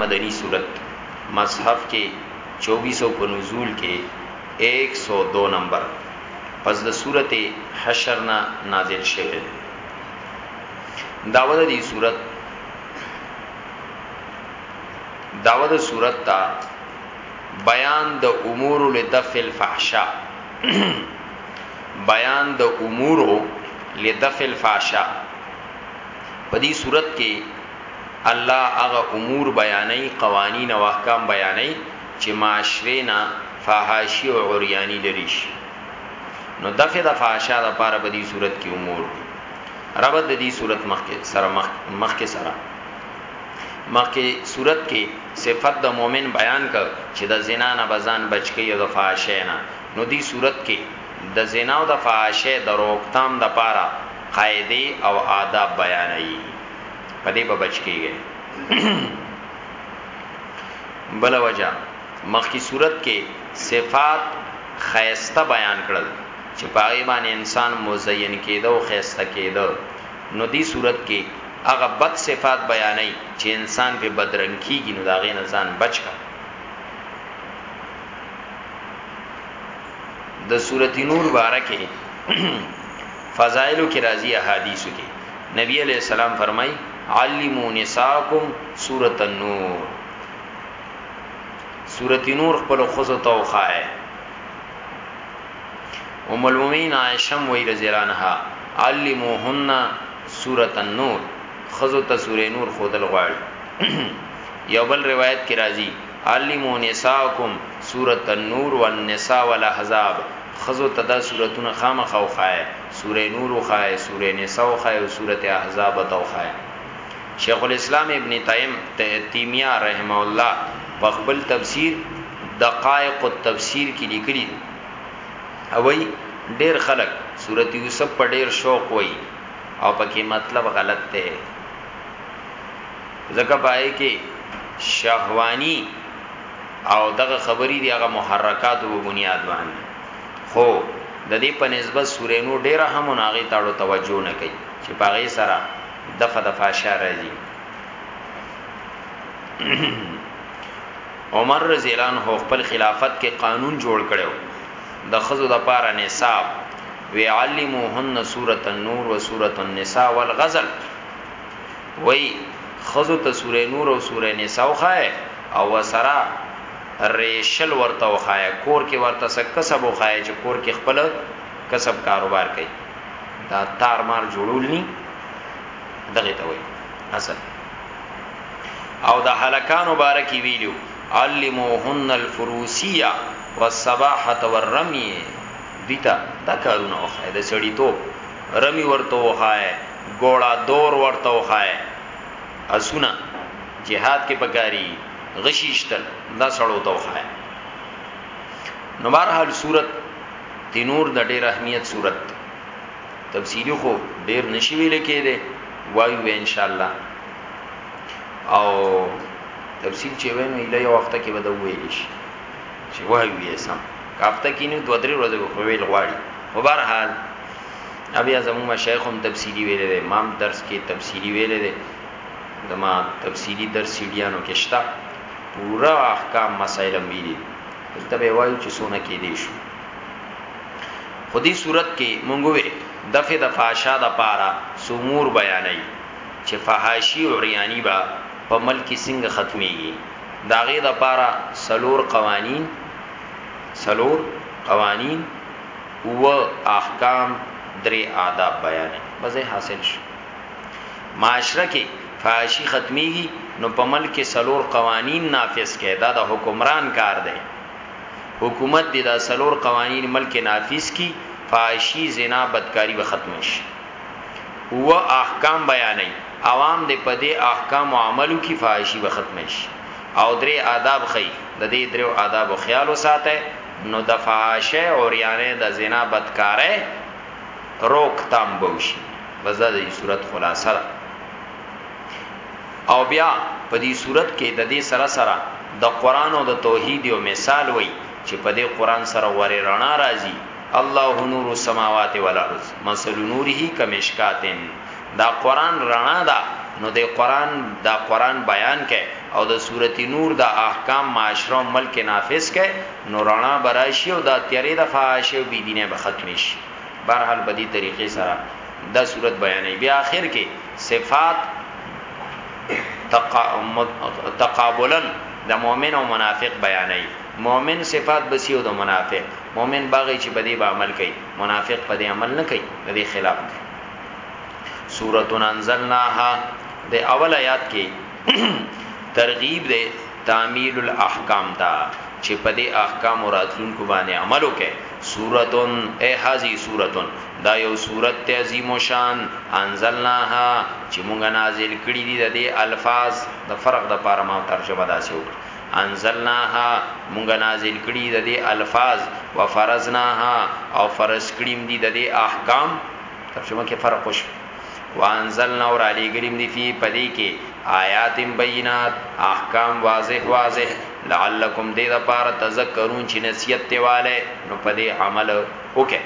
مدنی سورت مصحف کې چوبیس او په نزول کې ایک سو دو نمبر پس د سورت حشر نه نازل شوه داوه دی سورت داوه د سورت تا بیان د امور لدفع الفحشاء بیان د امور لدفع الفحشاء په دې صورت کې الله هغه امور بیانوي، قوانین او احکام بیانوي چې معاشرې نه فحاشي او عریاني لرې شي. نو دفع د فحشا لپاره په دې سورت کې امور دي. ربط د دې سورت مخکې سره مخکې سره مخکې صورت کې صفت د مؤمن بیان کړ چې د زنا نه بزان بچکی او د فحاشې نه نو دې صورت کې د زنا او د فحاشې د روکتام د پاره قاعده او آداب بیانوي په دې به بچ کیږي بل وجہ مخکی صورت کې صفات خیسته بیان کړل چې پای باندې انسان مزین کېده او خیسته کېده نو دی صورت کې هغه بد صفات بیانې چې انسان په بدرنګ کیږي نو دا غي نه ځان بچ کا د سورته نور باره کې فضائلو کې راځي احادیثو کې نبی علیہ السلام فرمای علمو نساکم سورۃ النور سورۃ نور خپل خزو توخای ام المؤمنین عائشہ وی رضی الله عنها علموهن سورۃ النور خزو ته سورې نور خودل غواړي یو بل روایت کې راځي علموا نساءکم سورة النور والنساء والاحزاب ښځو ته دا سورتونه خامخا وښایه، سورة نور وښایه، سورة نساء وښایه او سورة احزاب ته وښایه. شیخ الاسلام ابن تیم تیمیه رحمه الله په خپل تفسیر دقائق التفسیر کې لیکلي دي او وایي، ډېر خلک سورة یوسف په ډېر شوق وایي او پکې مطلب غلط دی. ځکه پای کې شهوانی او دغه خبرې دی هغه محرکات او بنیاد باندې خو د دې په نسبت سورې نو ډېره هم ناغي تاړو توجه نه کوي چې پاغي سره دغه د فاشا راځي عمر رضی الله عنه خپل خلافت کې قانون جوړ کړو د خزو د پاره نصاب وی علموهن سورۃ النور و سورۃ النساء والغزل وایي ښځو ته سوره نور او سوره نساء وښایه او ورسره ریشل ورته وښایه، کور کې ورته څه کسب وښایه چې کور کې خپل کسب کاروبار کوي، دا تار مار جوړول ني دغه ته وایي اصل او د هلکانو باره کې ویلو علموهن الفروسیه والسباحه والرمي دیتا دا کارونه وخایه د سړیتوب رمی ورته وخایه ګوړه دور ورته وښایه اسونه جهاد کې پکاري غشي شتل دا سړو ته وښایه نو بهر حال صورت تنور د ډېر اهمیت صورت دی تفصیلی خو ډېر نشي ویل کېده وایو به ان شاء الله او تفصیل چې وینو اله یو وخت کې بده ویل شي چې وایو یې سم کافته کې نو دوه درې ورځې خو ویل غواړي په بهر حال او بیا زموږ مشایخ هم تفسیری ویلې ده ما هم درس کې تفسیری ویلې ده زما تفسیری درس سیډیانو کې شته پورا احکام مسائل هم ویلي دلته به وایو چې سونه کې دي شو خو دې صورت کې مونږ وې دفه د فحشا د پاره سمور بیانای چې فحاشی او ریانی با په ملک څنګه ختميږي داغه د پاره سلور قوانین سلور قوانین اووه احکام درې آداب بیانوي بس ځای حاصل شو معاشره کې فحاشي ختميږي نو په ملک کې سلور قوانين نافذ کړي دا د حکمران کار دی حکومت دې دا سلور قوانين ملک نافذ کړي فحاشي زنا بدکاری به ختم شي و احکام بیانې عوام دې په دې احکام عملو کې فحاشي به ختم شي او درې آداب خي د دې درو آداب خیال وساته نو د فحاشۍ، عريانۍ، د زنا، بدکارۍ روک تام به وشي. بس دا د دې سورت خلاصه ده. او بیا په دې سورت کې د دې سره سره د قران او د توحید یو مثال وای چې په دې قران سره غوري رڼا راځي الله نور السماوات والارض مثل نوره کمشکاتن دا قران رڼا ده نو دی قران دا قران بیان که او د سورت نور دا احکام معاشره او ملک کې نافذ که نو رڼا به راشي او دا تیارې د فحاشۍ او بی دینۍ به ختمې شي بهرحال په دې طریقې سره دا سورت بیانې بیا اخر کې صفات تقابلا د مؤمن او منافق بیانې مؤمن صفات بسیو د منافق مؤمن باغی چې بدی به عمل کوي منافق په دې عمل نه کوي د دې خلاف کوي سورۃ انزلناها د اول آیات کې ترغیب ده تعمیل الاحکام ته چې په دې احکام راتلونکو باندې عمل وکړي سورۃ ای هذه سورۃ دا یو سورۃ تعظیم و شان انزلناها چې موږ نازل کړي دي د دې الفاظ د فرق د پاره ما ترجمه داسې وکړه انزلناها موږ نازل کړي د دې الفاظ وفرزناها او فرض کړیم دي د دې احکام ترجمه کې فرق وشو وانزلنا اور علی گریم دی فی پدی کې آیات بینات احکام واضح واضح لعلکم دې د پاره تذکرون چې نصیحت دیواله نو پدی عمل وکه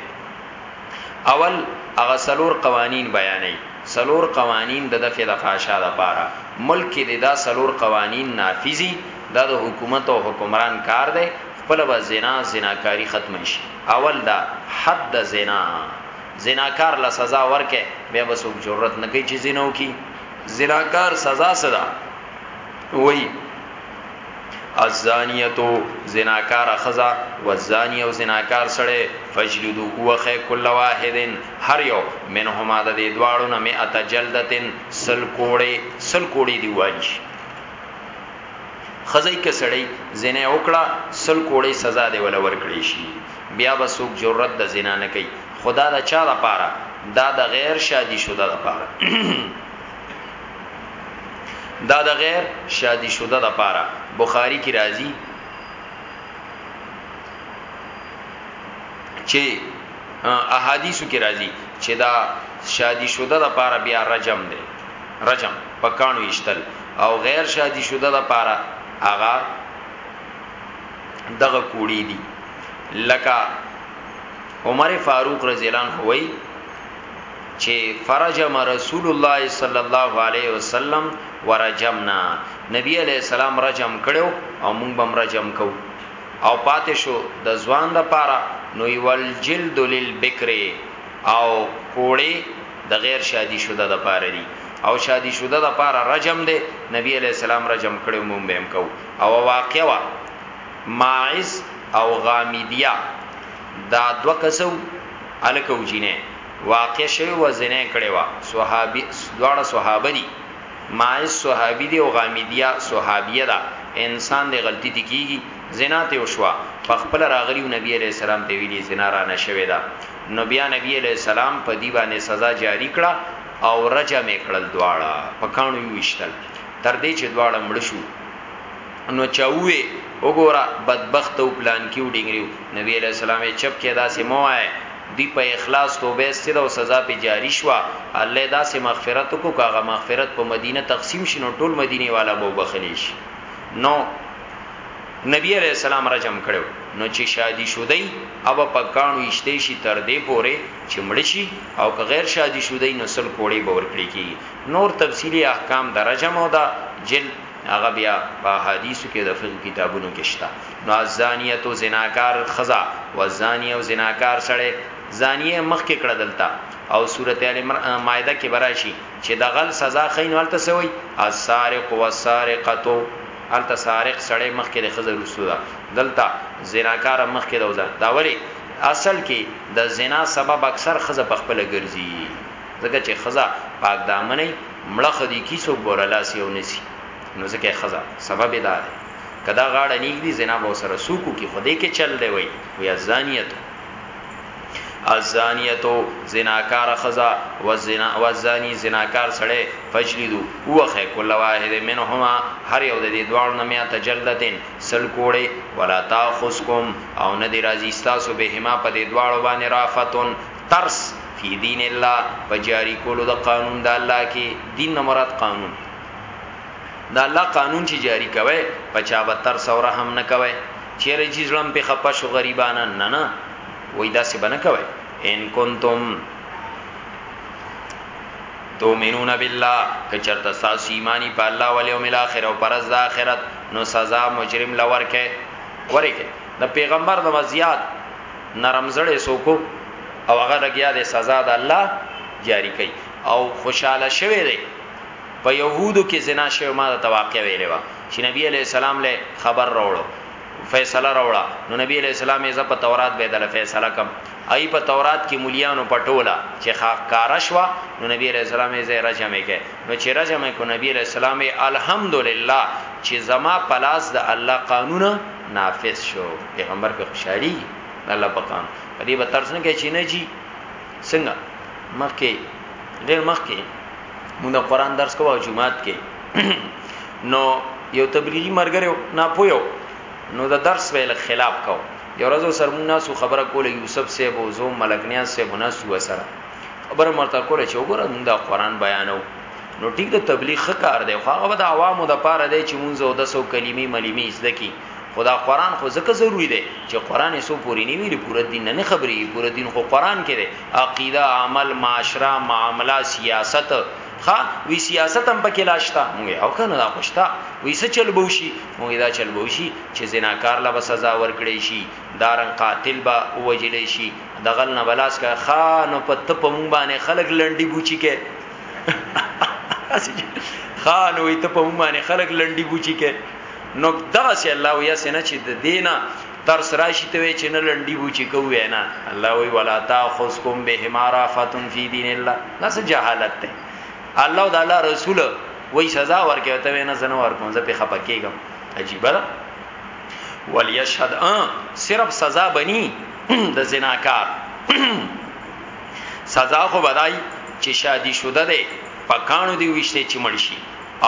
اول هغه سلور قوانین بیانې سلور قوانین د دفع د فحشا د پاره ملک کې دا سلور قوانین نافذي دا د حکومت او حکمران کار دی خپل به زنا زناکاری ختم شي اول دا حد زنا زناکار له سزا ورکه بیا به څوک جرأت نه کوي چې زنا وکي زناکار سزا سره وای الزانیتو زناکار خزا والزانی او زناکار سړی فجلدو وخه کل واحدن هر یو منهما د دې دواړو نه مئات جلدتن سل کوړې سل کوړې دی وانش خزای کې سړی زنه وکړه سل کوړې سزا دی ولا ورکړې شي بیا به څوک جرأت د زنا نه کوي خدا د چا د پاره دا د غیر شادي شوده د پاره دا د غیر شادي شوده د پاره بخاری کی راضی چې احادیثو کې راځي چې دا شادي شوده د پاره بیا رجم دی رجم پکانو اشتل او غیر شادي شوده د پاره آغا دغه کوړی دي لکه عمر فاروق رضی الله عنه وای چې فرجم رسول الله صلی الله علیه وسلم ورجمنا نبی علیہ السلام رجم کړو او موږ بم رجم کو او پاتې شو د ځوان د پاره نو یول جلد للبکر او کوړی د غیر شادي شوده د پاره دی او شادي شوده د پاره رجم دی نبی علیہ السلام رجم کړو موږ بهم کو او واقع وا ماعز او غامیدیا دا دو کسو الکو جینه واقع شوی و زنه کړي وا صحابي دواړه صحابه دي ماعز صحابي دي او غامیدیا صحابیه ده انسان دی غلطی دی کیږي زنا ته وشوا په خپل راغلی نبی علیہ السلام ته ویلی زنا را نشوي دا نو بیا نبی علیہ السلام په دی باندې سزا جاری کړه او رجم کړل دواړه په کانو ویشتل تر دې چې دواړه مړ شو نو چاوي وګوره بدبخت او پلان کیو ډنګریو نبی علیہ السلام چپ کې داسې موای دی په اخلاص توبه ستده او سزا په جاری شو الله داسې مغفرت کو کاغه مغفرت په مدینه تقسیم شینو ټول مدینه والا به بخلی شي نو نبی علیہ السلام رجم کړو نو چې شادي شودی او په کانو یشته شي تر دې پوره چې مړ شي او که غیر شادي شودی نو سل کوړي باور کړی کی نور تفصیلی احکام د رجم او د جل هغه بیا په حدیثو کې د فقه کتابونو کې شته نو ازانیت او زناکار خزا و زانی او زناکار سړی زانیه مخ کې کړه دلته او سورته ال مائده کې براشي چې د غل سزا خین ولته سوی السارق والسارقه الته سارق سړی مخ کې د خزر رسو دا دلته زناکار مخ کې دوزه دا ولی اصل کې د زنا سبب اکثر خزه په خپل ګرځي ځکه چې خزا پاک دامنې مړه خدي کی سو ګورلا سی او نسی نو ځکه خزا سبب دا دی کدا غاړه نیګ دی زنا به سره سوکو کی خدای کې چل دی وای وی ازانیت ازانیتو زناکار خزا و زنا و زانی زناکار سړی فجلدو وخه کله واحد منهما هر یو د دې دوه نه میا تجلدتن سل کوړي ولا تاخذکم او نه دی راځي تاسو به هما په دې دوه باندې رافتون ترس فی دین الله په جاری کولو د قانون د الله کې دین نه مراد قانون دا الله قانون چې جاری کوي پچا به تر سو رحم نه کوي چیرې چې ظلم په خپه شو غریبانا نه نه وای دا څه بنه کوي ان کنتم تومنون بالله کچرتا ساس ایمانی په الله او یوم الاخر او پرز د اخرت نو سزا مجرم لور کې ورکه د پیغمبر د وضعیت نرم زړه سوکو او هغه لګیا دی سزا د الله جاری کوي او خوشاله شوی دی په يهودو کې زنا شوی ما د تواقع ویلې و چې نبی علی السلام له خبر راوړو فیصله راوړه نو نبی علی السلام یې په تورات به دل فیصله کم ای په تورات کې مليانو پټولا چې خاکارش وا نو نبی علیہ السلام یې زه رجمه کې نو چې رجمه کو نبی علیہ السلام الحمدلله چې زما پلاس د الله قانون نافذ شو پیغمبر په خوشحالیږي د الله په قانون په دې به ترس نه کوي چې نه جی څنګه مخکې ډېر مخکې موږ د قران درس کوو جمعات کې نو یو تبلیغي مرګره نه پویو نو د درس ویل خلاف کو یو ورځ سر موږ ناسو خبره کوله یوسف صاحب او زوم ملک نیاز صاحب ناسو سره خبره مرته کوله چې وګوره موږ د قران بیانو نو ټیک د تبلیغ ښه کار دی خو هغه به د عوامو د پاره دی چې مونږ او د سو کلمې ملمې زده کی خدا قران خو ځکه ضروری دی چې قران سو پوری نه ویلي پوره دین نه خبري پوره دین خو قران کې دی عقیده عمل معاشره معاملہ سیاست خا وی سیاست هم پکې لاشتا مونږ او کنه دا خوشتا وی څه چل بوشي مونږ دا چل بوشي چې زناکار لا سزا ورکړي شي دارن قاتل با وجلې شي دغل نه بلاس کا خان په تپ مونږ باندې خلک لنډي بوچی کې خان وي ته په معنی خلک لنډي بوچی کې نو دغه سي الله وي سينه چې د دینه تر سراشي ته وي چې نه لنډي بوچی کوي نه الله وي ولا تاخذكم بهمارا فتن في دين الله دا څه جهالت ده الله د الله رسول وای سزا ورکوي ته نه زنه ورکوم زه په خپکیږم عجیب ده وليشهد ان صرف سزا بني د زناکار سزا خو بدای چې شادي شوده ده په کانو دی وشته چې مړ شي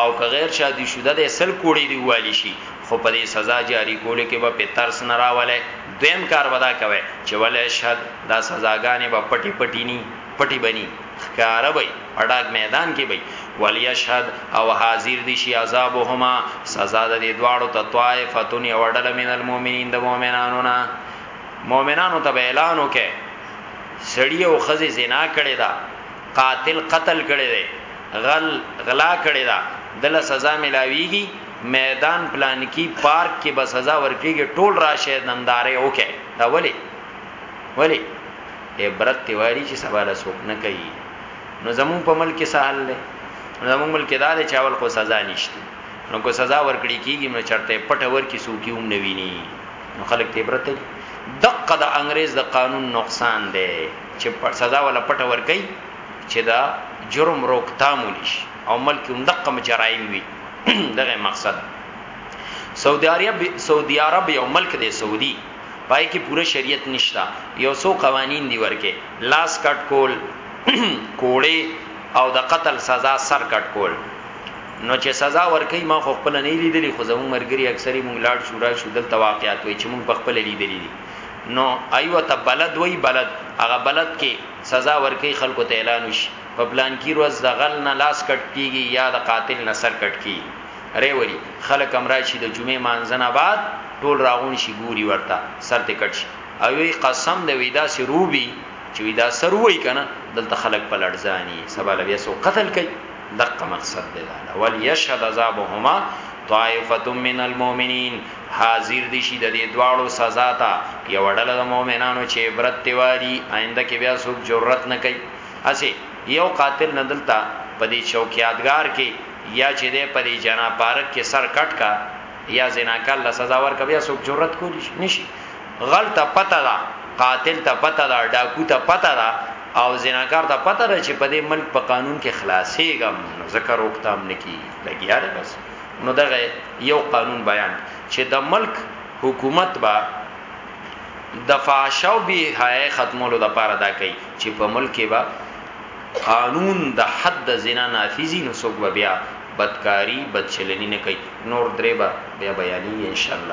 او که غیر شادي شوده ده سل کوړي دی والی شي خو په دې سزا جاری کول کې به په ترس نه راولې دویم کار ودا کوي چې ولې شد دا سزاګانې به پټي پټي ني پټي بني خکاره وي اډاګ میدان کې وي ولی شد او حاضر دي شي عذابهما سزا د دې دواړو ته طائفتون یو ډله من المؤمنین د مؤمنانو نه مؤمنانو ته اعلان وکړي سړی او خزه زنا کړی دا قاتل قتل کړی دی غل غلا کړی دا دله سزا ملاویږي میدان پلان کی پارک کې به سزا ورکیږي ټول راشه ننداره وکي دا ولی ولی عبرت تیواری چې سوال سوک نه کوي نو زمون په ملک کې سهال نه زمون ملک کې دا چې اول خو سزا نشته نو کو سزا ورکړي کیږي نو چرته پټ ور کې سوکیوم نویني نو خلک ته عبرت دي دقه د انګريز د قانون نقصان دی چې پر سزا ولا پټ ور کوي چې دا جرم روکتام ونیش او ملک هم دقه مجرایم وي دغه مقصد سعودي عرب سعودي عرب یو ملک دی سعودي پای کې پوره شریعت نشتا یو څو قوانین دی ورکه لاس کټ کول کوړې او د قتل سزا سر کټ کول نو چې سزا ورکي ما خو خپل نه لیدلی خو زموږ مرګري اکثری مونږ لاړ شو را شو دلته واقعیات وي چې مونږ په خپل لیدلی دي نو ایو ته بلد وای بلد هغه بلد کې سزا ورکي خلکو ته اعلان وشي په پلان کې روز د غل نه لاس کټ کیږي یا د قاتل نه سر کټ کی ری وری خلک امرا شي د جمعې مانځنه بعد ټول راغون شي ګوري ورته سر ته کټ شي او وی قسم د ویدا سی روبي چې ویدا سر وای کنه دلته خلک په لړځاني سبا لوي سو قتل کوي دقه مقصد دی دا وليشهد عذابهما طائفه من المؤمنین حاضر دي شي د دې دواړو سزا ته یو ډله د مؤمنانو چې عبرت دیواري آینده کې بیا څوک جرأت نه کوي اسی یو قاتل نه دلتا په دې چوکیادګار کې یا چې دې په دې جنا پارک کې سر کټ کا یا زناکار له سزا ورکړي بیا څوک جرأت کولی نشي غلطه پته ده قاتل ته پته ده ډاکو ته پته ده او زناکار ته پته ده چې په دې ملک په قانون کې خلاصېږم نو ذکر وکتام نکی لګیا دی بس نو دغه یو قانون بیان چې د ملک حکومت با د فحشاو به حیا ختمولو د پاره دا کوي چې په ملک کې با قانون د حد زنا نافذي نو څوک بیا بدکاری بدچلنی نه کوي نور درې به بیا بیانې ان شاء الله